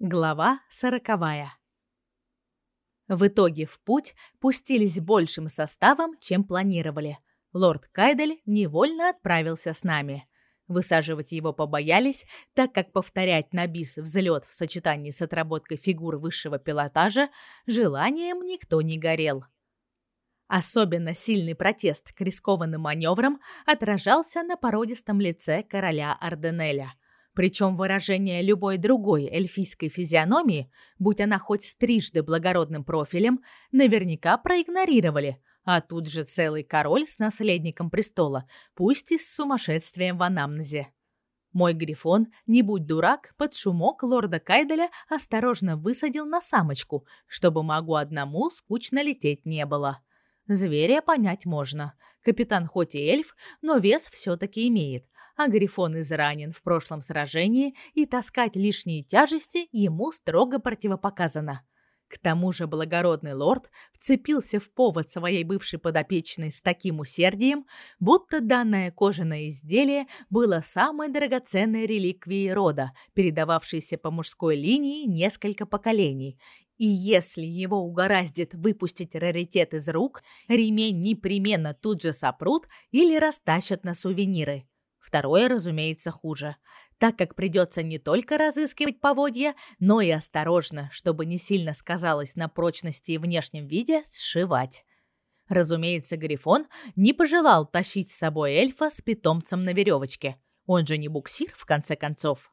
Глава сороковая. В итоге в путь пустились большим составом, чем планировали. Лорд Кайдель невольно отправился с нами. Высаживать его побоялись, так как повторять на бис взлет в сочетании с отработкой фигур высшего пилотажа желанием никто не горел. Особенно сильный протест к рискованным маневрам отражался на породистом лице короля Арденеля – причем выражение любой другой эльфийской физиономии, будь она хоть стрижды благородным профилем, наверняка проигнорировали. А тут же целый король с наследником престола, пусть и с сумасшествием в анамнезе. Мой грифон, не будь дурак, под шумок лорда Кайделя осторожно высадил на самочку, чтобы могу одному скучно лететь не было. Зверя понять можно. Капитан хоть и эльф, но вес все таки имеет, а Грифон изранен в прошлом сражении, и таскать лишние тяжести ему строго противопоказано. К тому же благородный лорд вцепился в повод своей бывшей подопечной с таким усердием, будто данное кожаное изделие было самой драгоценной реликвией рода, передававшейся по мужской линии несколько поколений. И если его угораздит выпустить раритет из рук, ремень непременно тут же сопрут или растащат на сувениры. Второе, разумеется, хуже, так как придется не только разыскивать поводья, но и осторожно, чтобы не сильно сказалось на прочности и внешнем виде, сшивать. Разумеется, Грифон не пожелал тащить с собой эльфа с питомцем на веревочке. Он же не буксир, в конце концов.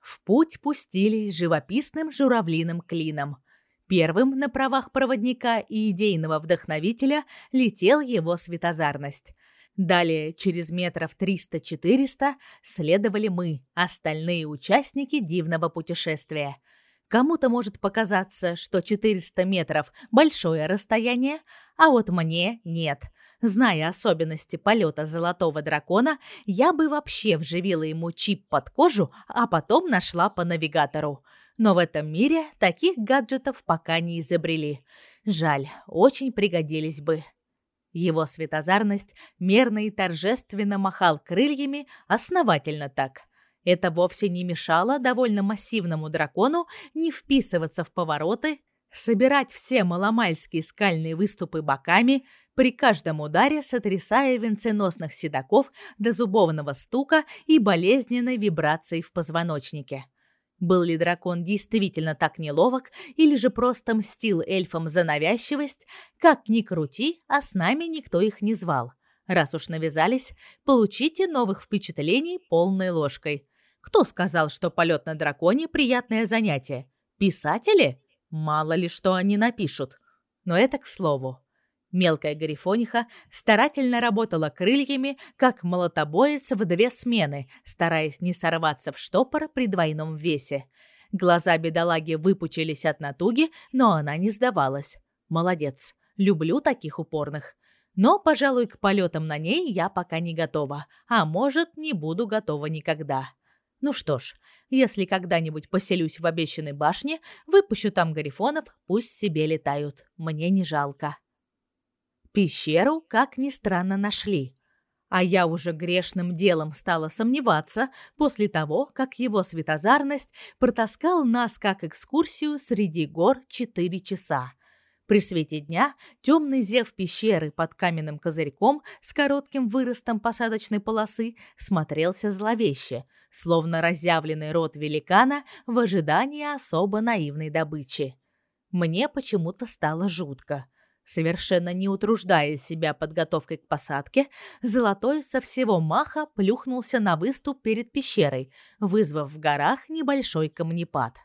В путь пустились живописным журавлиным клином. Первым на правах проводника и идейного вдохновителя летел его светозарность. Далее, через метров 300-400, следовали мы, остальные участники дивного путешествия. Кому-то может показаться, что 400 метров – большое расстояние, а вот мне нет. Зная особенности полета золотого дракона, я бы вообще вживила ему чип под кожу, а потом нашла по навигатору. Но в этом мире таких гаджетов пока не изобрели. Жаль, очень пригодились бы. Его светозарность мерно и торжественно махал крыльями, основательно так. Это вовсе не мешало довольно массивному дракону не вписываться в повороты, собирать все маломальские скальные выступы боками, при каждом ударе сотрясая венценосных седаков до зубовного стука и болезненной вибрации в позвоночнике. Был ли дракон действительно так неловок или же просто мстил эльфам за навязчивость? Как ни крути, а с нами никто их не звал. Раз уж навязались, получите новых впечатлений полной ложкой. Кто сказал, что полет на драконе приятное занятие? Писатели? Мало ли что они напишут. Но это к слову. Мелкая гарифониха старательно работала крыльями, как молотобоец в две смены, стараясь не сорваться в штопор при двойном весе. Глаза бедолаги выпучились от натуги, но она не сдавалась. Молодец. Люблю таких упорных. Но, пожалуй, к полетам на ней я пока не готова, а может, не буду готова никогда. Ну что ж, если когда-нибудь поселюсь в обещанной башне, выпущу там гарифонов, пусть себе летают. Мне не жалко. Пещеру, как ни странно, нашли. А я уже грешным делом стала сомневаться после того, как его светозарность протаскал нас как экскурсию среди гор четыре часа. При свете дня темный зев пещеры под каменным козырьком с коротким выростом посадочной полосы смотрелся зловеще, словно разъявленный рот великана в ожидании особо наивной добычи. Мне почему-то стало жутко. Совершенно не утруждая себя подготовкой к посадке, Золотой со всего маха плюхнулся на выступ перед пещерой, вызвав в горах небольшой камнепад.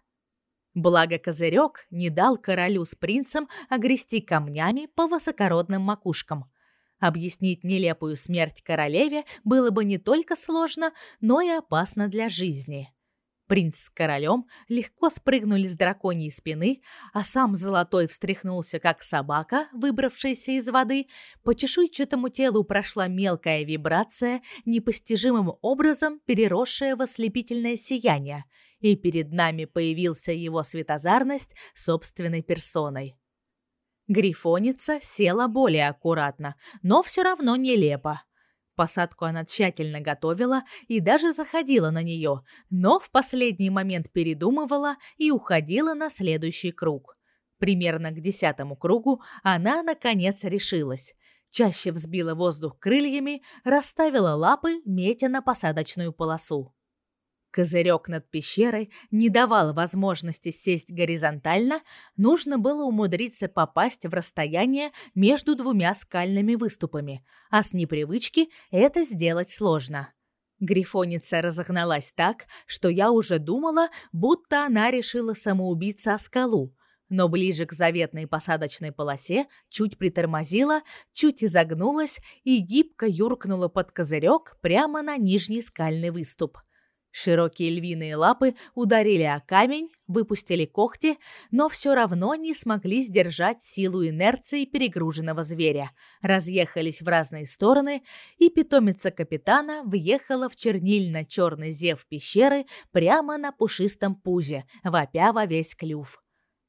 Благо козырек не дал королю с принцем огрести камнями по высокородным макушкам. Объяснить нелепую смерть королеве было бы не только сложно, но и опасно для жизни. Принц с королем легко спрыгнули с драконьей спины, а сам Золотой встряхнулся, как собака, выбравшаяся из воды. По чешуйчатому телу прошла мелкая вибрация, непостижимым образом переросшая в ослепительное сияние, и перед нами появился его светозарность собственной персоной. Грифоница села более аккуратно, но все равно нелепо. Посадку она тщательно готовила и даже заходила на нее, но в последний момент передумывала и уходила на следующий круг. Примерно к десятому кругу она наконец решилась. Чаще взбила воздух крыльями, расставила лапы, метя на посадочную полосу. Козырек над пещерой не давал возможности сесть горизонтально, нужно было умудриться попасть в расстояние между двумя скальными выступами, а с непривычки это сделать сложно. Грифоница разогналась так, что я уже думала, будто она решила самоубиться о скалу, но ближе к заветной посадочной полосе чуть притормозила, чуть изогнулась и гибко юркнула под козырек прямо на нижний скальный выступ – Широкие львиные лапы ударили о камень, выпустили когти, но все равно не смогли сдержать силу инерции перегруженного зверя. Разъехались в разные стороны, и питомица капитана въехала в чернильно-черный зев пещеры прямо на пушистом пузе, вопя во весь клюв.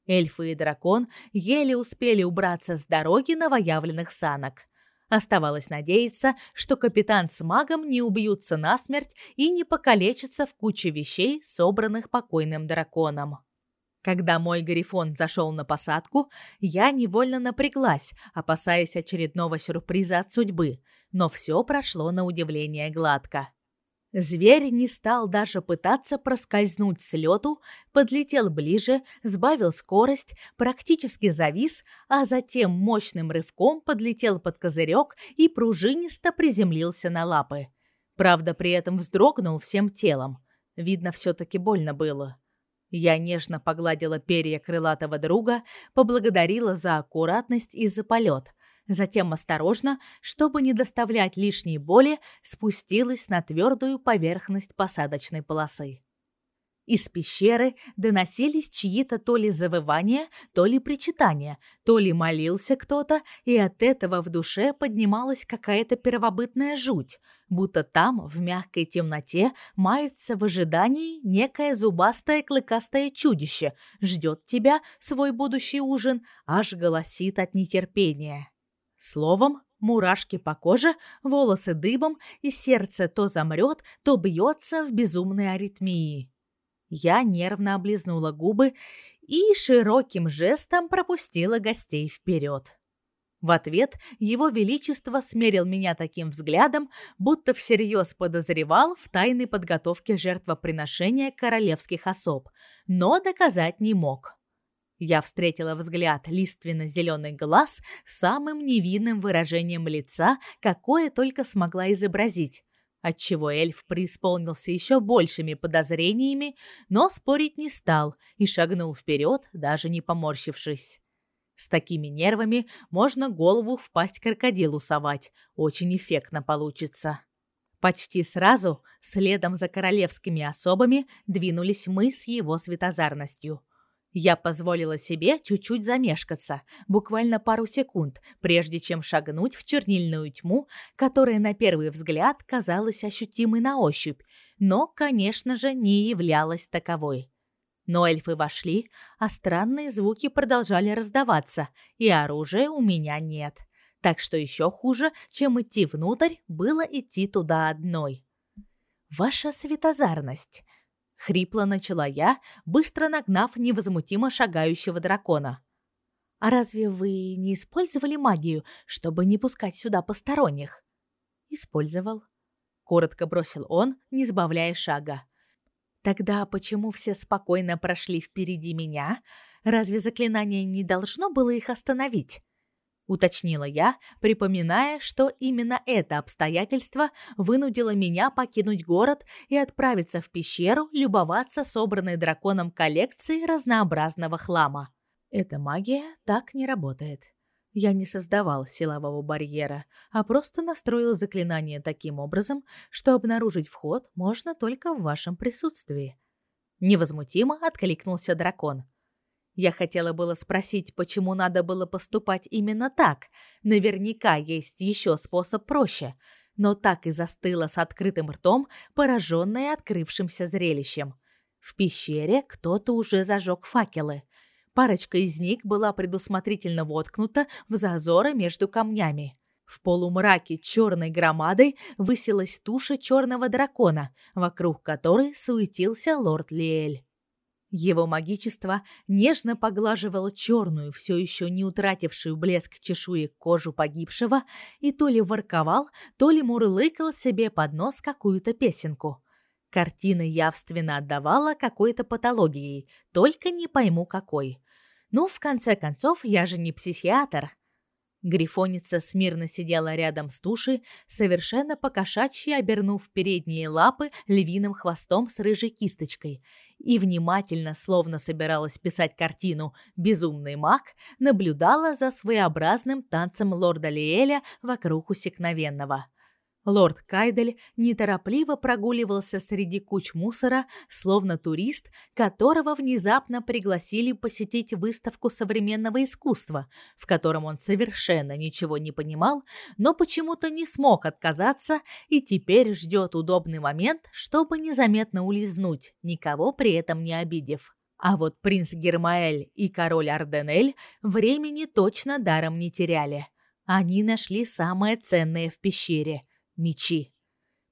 Эльфы и дракон еле успели убраться с дороги новоявленных санок. Оставалось надеяться, что капитан с магом не убьются насмерть и не покалечатся в куче вещей, собранных покойным драконом. Когда мой грифон зашел на посадку, я невольно напряглась, опасаясь очередного сюрприза от судьбы, но все прошло на удивление гладко. Зверь не стал даже пытаться проскользнуть с лету, подлетел ближе, сбавил скорость, практически завис, а затем мощным рывком подлетел под козырек и пружинисто приземлился на лапы. Правда, при этом вздрогнул всем телом. Видно, все-таки больно было. Я нежно погладила перья крылатого друга, поблагодарила за аккуратность и за полет – Затем осторожно, чтобы не доставлять лишней боли, спустилась на твердую поверхность посадочной полосы. Из пещеры доносились чьи-то то ли завывания, то ли причитания, то ли молился кто-то, и от этого в душе поднималась какая-то первобытная жуть, будто там, в мягкой темноте, мается в ожидании некое зубастое клыкастое чудище, ждет тебя, свой будущий ужин, аж голосит от нетерпения. Словом, мурашки по коже, волосы дыбом, и сердце то замрет, то бьется в безумной аритмии. Я нервно облизнула губы и широким жестом пропустила гостей вперед. В ответ его величество смерил меня таким взглядом, будто всерьез подозревал в тайной подготовке жертвоприношения королевских особ, но доказать не мог. Я встретила взгляд лиственно-зеленый глаз с самым невинным выражением лица, какое только смогла изобразить, отчего эльф преисполнился еще большими подозрениями, но спорить не стал и шагнул вперед, даже не поморщившись. С такими нервами можно голову в пасть крокодилу совать, очень эффектно получится. Почти сразу, следом за королевскими особами, двинулись мы с его светозарностью – я позволила себе чуть-чуть замешкаться, буквально пару секунд, прежде чем шагнуть в чернильную тьму, которая на первый взгляд казалась ощутимой на ощупь, но, конечно же, не являлась таковой. Но эльфы вошли, а странные звуки продолжали раздаваться, и оружия у меня нет. Так что еще хуже, чем идти внутрь, было идти туда одной. Ваша светозарность, хрипло начала я, быстро нагнав невозмутимо шагающего дракона. А разве вы не использовали магию, чтобы не пускать сюда посторонних? Использовал, коротко бросил он, не сбавляя шага. Тогда почему все спокойно прошли впереди меня? Разве заклинание не должно было их остановить? Уточнила я, припоминая, что именно это обстоятельство вынудило меня покинуть город и отправиться в пещеру любоваться собранной драконом коллекцией разнообразного хлама. Эта магия так не работает. Я не создавал силового барьера, а просто настроил заклинание таким образом, что обнаружить вход можно только в вашем присутствии. Невозмутимо откликнулся дракон. Я хотела было спросить, почему надо было поступать именно так. Наверняка есть еще способ проще, но так и застыла с открытым ртом, пораженная открывшимся зрелищем. В пещере кто-то уже зажег факелы. Парочка из них была предусмотрительно воткнута в зазоры между камнями. В полумраке черной громадой высилась туша черного дракона, вокруг которой суетился лорд Лиэль. Его магичество нежно поглаживало черную, все еще не утратившую блеск чешуек кожу погибшего и то ли ворковал, то ли мурлыкал себе под нос какую-то песенку. Картина явственно отдавала какой-то патологией, только не пойму какой. Ну, в конце концов, я же не психиатр. Грифоница смирно сидела рядом с тушей, совершенно покошачьи обернув передние лапы львиным хвостом с рыжей кисточкой, и внимательно, словно собиралась писать картину «Безумный маг», наблюдала за своеобразным танцем лорда Лиэля вокруг усекновенного – Лорд Кайдель неторопливо прогуливался среди куч мусора, словно турист, которого внезапно пригласили посетить выставку современного искусства, в котором он совершенно ничего не понимал, но почему-то не смог отказаться и теперь ждет удобный момент, чтобы незаметно улизнуть, никого при этом не обидев. А вот принц Гермаэль и король Арденель времени точно даром не теряли. Они нашли самое ценное в пещере – мечи.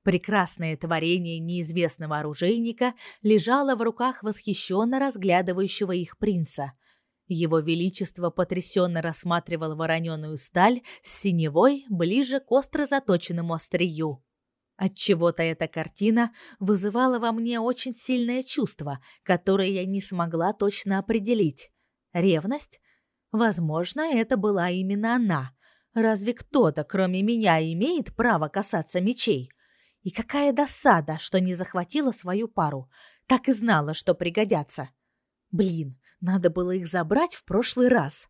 Прекрасное творение неизвестного оружейника лежало в руках восхищенно разглядывающего их принца. Его величество потрясенно рассматривал вороненую сталь с синевой ближе к остро заточенному острию. Отчего-то эта картина вызывала во мне очень сильное чувство, которое я не смогла точно определить. Ревность? Возможно, это была именно она. Разве кто-то, кроме меня, имеет право касаться мечей? И какая досада, что не захватила свою пару. Так и знала, что пригодятся. Блин, надо было их забрать в прошлый раз.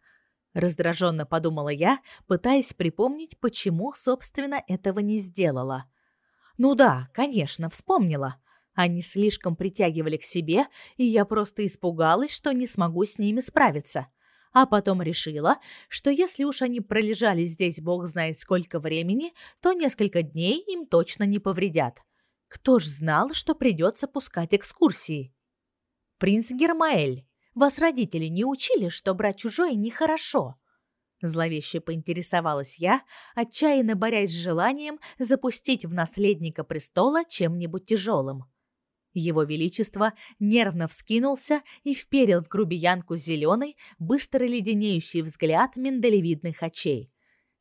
Раздраженно подумала я, пытаясь припомнить, почему, собственно, этого не сделала. Ну да, конечно, вспомнила. Они слишком притягивали к себе, и я просто испугалась, что не смогу с ними справиться а потом решила, что если уж они пролежали здесь бог знает сколько времени, то несколько дней им точно не повредят. Кто ж знал, что придется пускать экскурсии? Принц Гермаэль, вас родители не учили, что брать чужое нехорошо? Зловеще поинтересовалась я, отчаянно борясь с желанием запустить в наследника престола чем-нибудь тяжелым. Его величество нервно вскинулся и вперил в грубиянку зеленый, быстро леденеющий взгляд миндалевидных очей.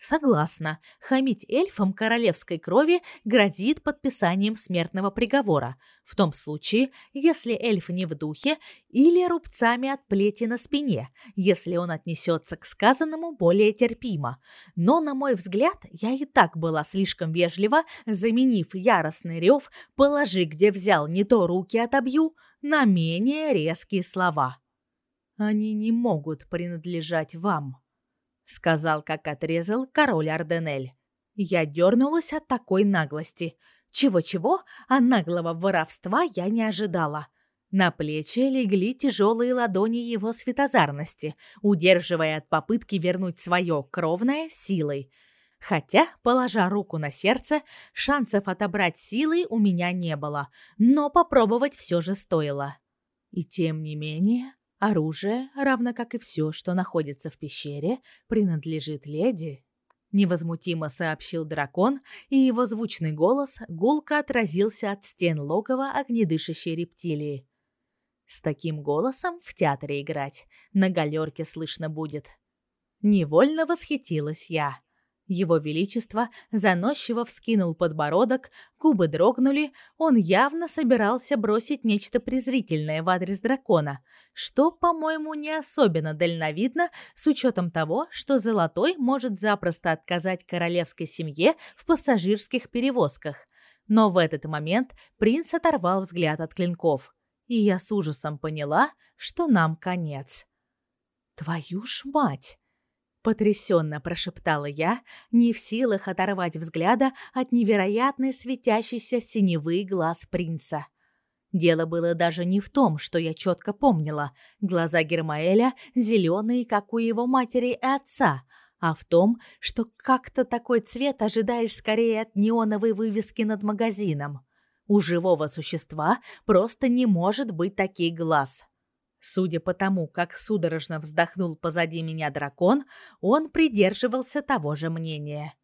Согласна, хамить эльфам королевской крови грозит подписанием смертного приговора, в том случае, если эльф не в духе, или рубцами от плети на спине, если он отнесется к сказанному более терпимо. Но, на мой взгляд, я и так была слишком вежлива, заменив яростный рев «положи, где взял, не то руки отобью» на менее резкие слова. «Они не могут принадлежать вам» сказал, как отрезал король Арденель. Я дернулась от такой наглости. Чего-чего, а наглого воровства я не ожидала. На плечи легли тяжелые ладони его светозарности, удерживая от попытки вернуть свое кровное силой. Хотя, положа руку на сердце, шансов отобрать силой у меня не было, но попробовать все же стоило. И тем не менее, Оружие, равно как и все, что находится в пещере, принадлежит леди. Невозмутимо сообщил дракон, и его звучный голос гулко отразился от стен логова огнедышащей рептилии. С таким голосом в театре играть на галерке слышно будет. Невольно восхитилась я. Его величество заносчиво вскинул подбородок, губы дрогнули, он явно собирался бросить нечто презрительное в адрес дракона, что, по-моему, не особенно дальновидно с учетом того, что Золотой может запросто отказать королевской семье в пассажирских перевозках. Но в этот момент принц оторвал взгляд от клинков, и я с ужасом поняла, что нам конец. «Твою ж мать!» Потрясенно прошептала я, не в силах оторвать взгляда от невероятной светящейся синевы глаз принца. Дело было даже не в том, что я четко помнила. Глаза Гермаэля зеленые, как у его матери и отца, а в том, что как-то такой цвет ожидаешь скорее от неоновой вывески над магазином. У живого существа просто не может быть таких глаз. Судя по тому, как судорожно вздохнул позади меня дракон, он придерживался того же мнения.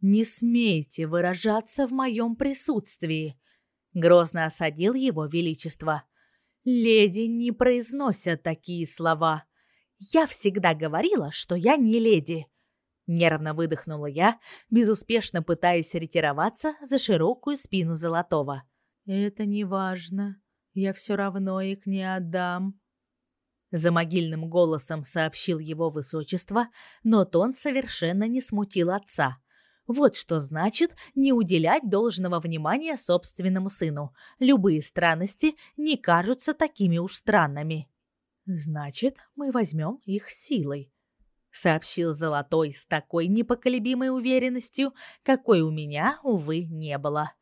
Не смейте выражаться в моем присутствии, грозно осадил его величество. Леди не произносят такие слова. Я всегда говорила, что я не леди. Нервно выдохнула я, безуспешно пытаясь ретироваться за широкую спину Золотого. Это не важно. Я все равно их не отдам. За могильным голосом сообщил его высочество, но тон совершенно не смутил отца. Вот что значит не уделять должного внимания собственному сыну. Любые странности не кажутся такими уж странными. Значит, мы возьмем их силой, сообщил Золотой с такой непоколебимой уверенностью, какой у меня увы не было.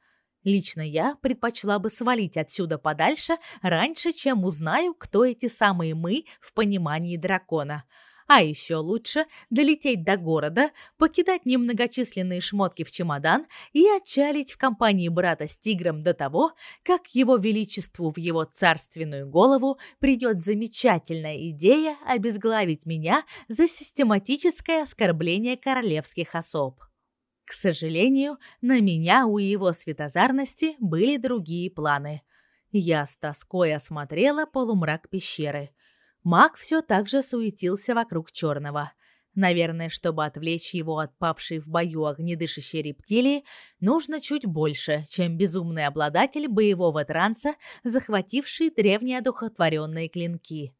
Лично я предпочла бы свалить отсюда подальше раньше, чем узнаю, кто эти самые мы в понимании дракона. А еще лучше долететь до города, покидать немногочисленные шмотки в чемодан и отчалить в компании брата с тигром до того, как его величеству в его царственную голову придет замечательная идея обезглавить меня за систематическое оскорбление королевских особ. К сожалению, на меня у его светозарности были другие планы. Я с тоской осмотрела полумрак пещеры. Маг все так же суетился вокруг черного. Наверное, чтобы отвлечь его от павшей в бою огнедышащей рептилии, нужно чуть больше, чем безумный обладатель боевого транса, захвативший древние одухотворенные клинки.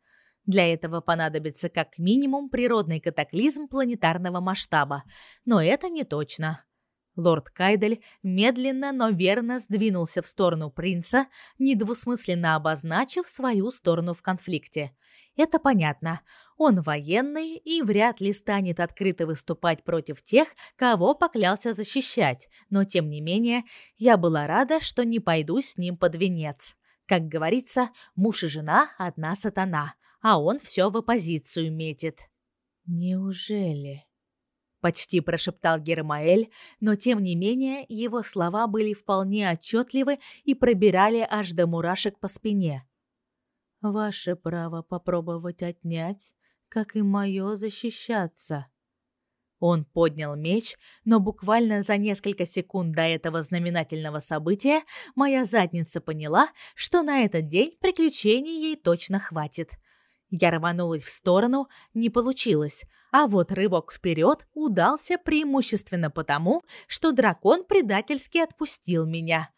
Для этого понадобится как минимум природный катаклизм планетарного масштаба, но это не точно. Лорд Кайдель медленно, но верно сдвинулся в сторону принца, недвусмысленно обозначив свою сторону в конфликте – это понятно. Он военный и вряд ли станет открыто выступать против тех, кого поклялся защищать, но тем не менее, я была рада, что не пойду с ним под венец. Как говорится, муж и жена одна сатана, а он все в оппозицию метит. Неужели? почти прошептал Гермаэль, но тем не менее его слова были вполне отчетливы и пробирали аж до мурашек по спине. Ваше право попробовать отнять, как и мое защищаться. Он поднял меч, но буквально за несколько секунд до этого знаменательного события моя задница поняла, что на этот день приключений ей точно хватит. Я рванулась в сторону, не получилось, а вот рывок вперед удался преимущественно потому, что дракон предательски отпустил меня.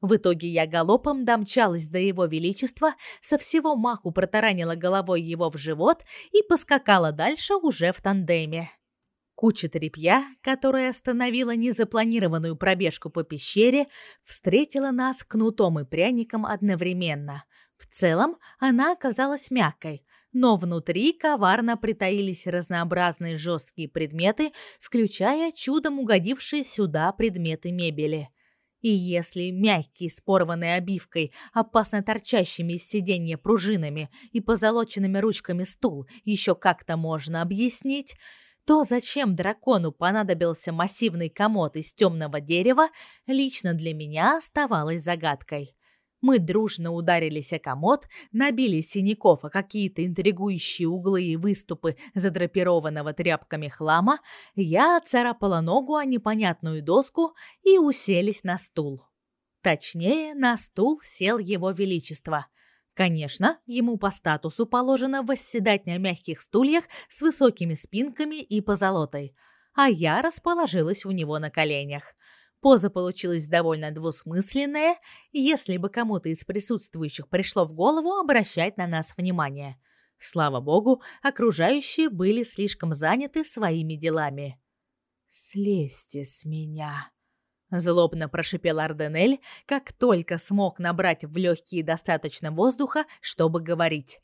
В итоге я галопом домчалась до его величества, со всего маху протаранила головой его в живот и поскакала дальше уже в тандеме. Куча тряпья, которая остановила незапланированную пробежку по пещере, встретила нас кнутом и пряником одновременно. В целом, она оказалась мягкой, но внутри коварно притаились разнообразные жесткие предметы, включая чудом угодившие сюда предметы мебели. И если мягкий с порванной обивкой, опасно торчащими из сиденья пружинами и позолоченными ручками стул еще как-то можно объяснить, то зачем дракону понадобился массивный комод из темного дерева, лично для меня оставалось загадкой. Мы дружно ударились о комод, набили синяков о какие-то интригующие углы и выступы задрапированного тряпками хлама, я царапала ногу о непонятную доску и уселись на стул. Точнее, на стул сел его величество. Конечно, ему по статусу положено восседать на мягких стульях с высокими спинками и позолотой, а я расположилась у него на коленях. Поза получилась довольно двусмысленная, если бы кому-то из присутствующих пришло в голову обращать на нас внимание. Слава богу, окружающие были слишком заняты своими делами. «Слезьте с меня!» Злобно прошипел Арденель, как только смог набрать в легкие достаточно воздуха, чтобы говорить.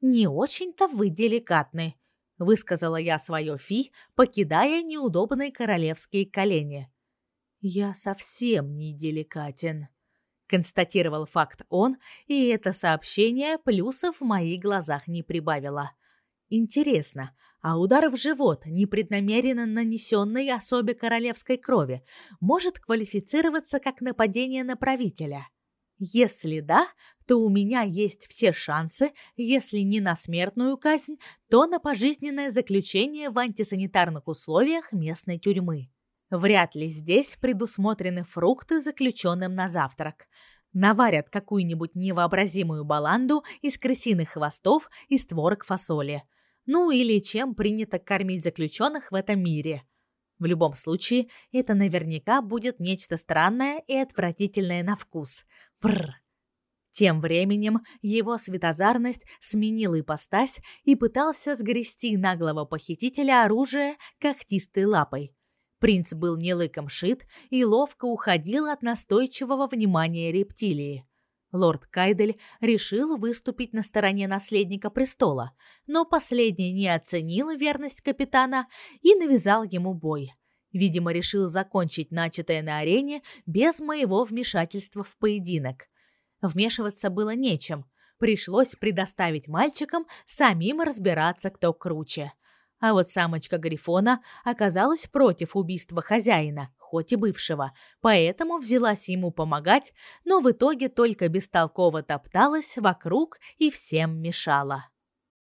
«Не очень-то вы деликатны», — высказала я свое фи, покидая неудобные королевские колени. Я совсем не деликатен, констатировал факт он, и это сообщение плюсов в моих глазах не прибавило. Интересно, а удар в живот, непреднамеренно нанесенный особе королевской крови, может квалифицироваться как нападение на правителя? Если да, то у меня есть все шансы, если не на смертную казнь, то на пожизненное заключение в антисанитарных условиях местной тюрьмы. Вряд ли здесь предусмотрены фрукты заключенным на завтрак. Наварят какую-нибудь невообразимую баланду из крысиных хвостов и створок фасоли. Ну или чем принято кормить заключенных в этом мире. В любом случае, это наверняка будет нечто странное и отвратительное на вкус. Бррр. Тем временем его светозарность сменил ипостась и пытался сгрести наглого похитителя оружие когтистой лапой. Принц был не лыком шит и ловко уходил от настойчивого внимания рептилии. Лорд Кайдель решил выступить на стороне наследника престола, но последний не оценил верность капитана и навязал ему бой. Видимо, решил закончить начатое на арене без моего вмешательства в поединок. Вмешиваться было нечем. Пришлось предоставить мальчикам самим разбираться, кто круче. А вот самочка Грифона оказалась против убийства хозяина, хоть и бывшего, поэтому взялась ему помогать, но в итоге только бестолково топталась вокруг и всем мешала.